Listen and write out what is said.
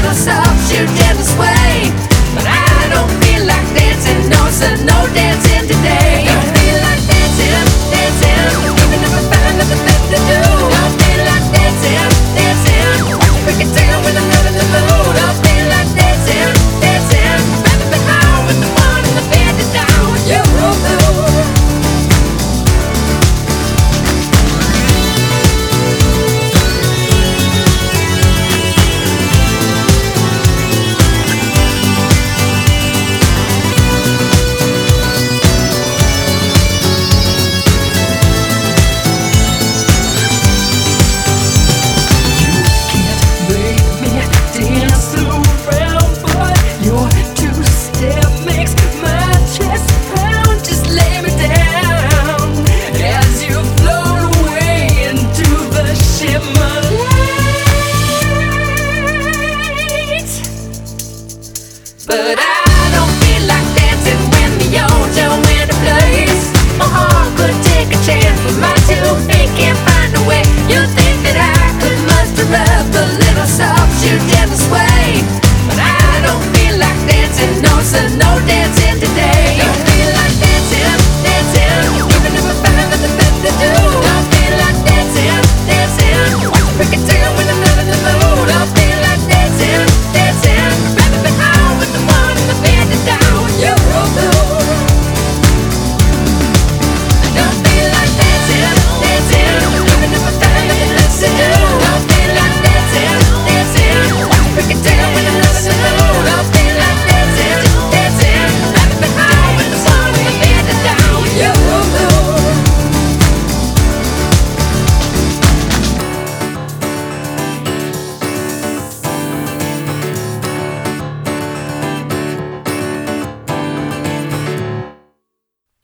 little soft shoe dance way. But I don't feel like dancing, no, sir, no dancing.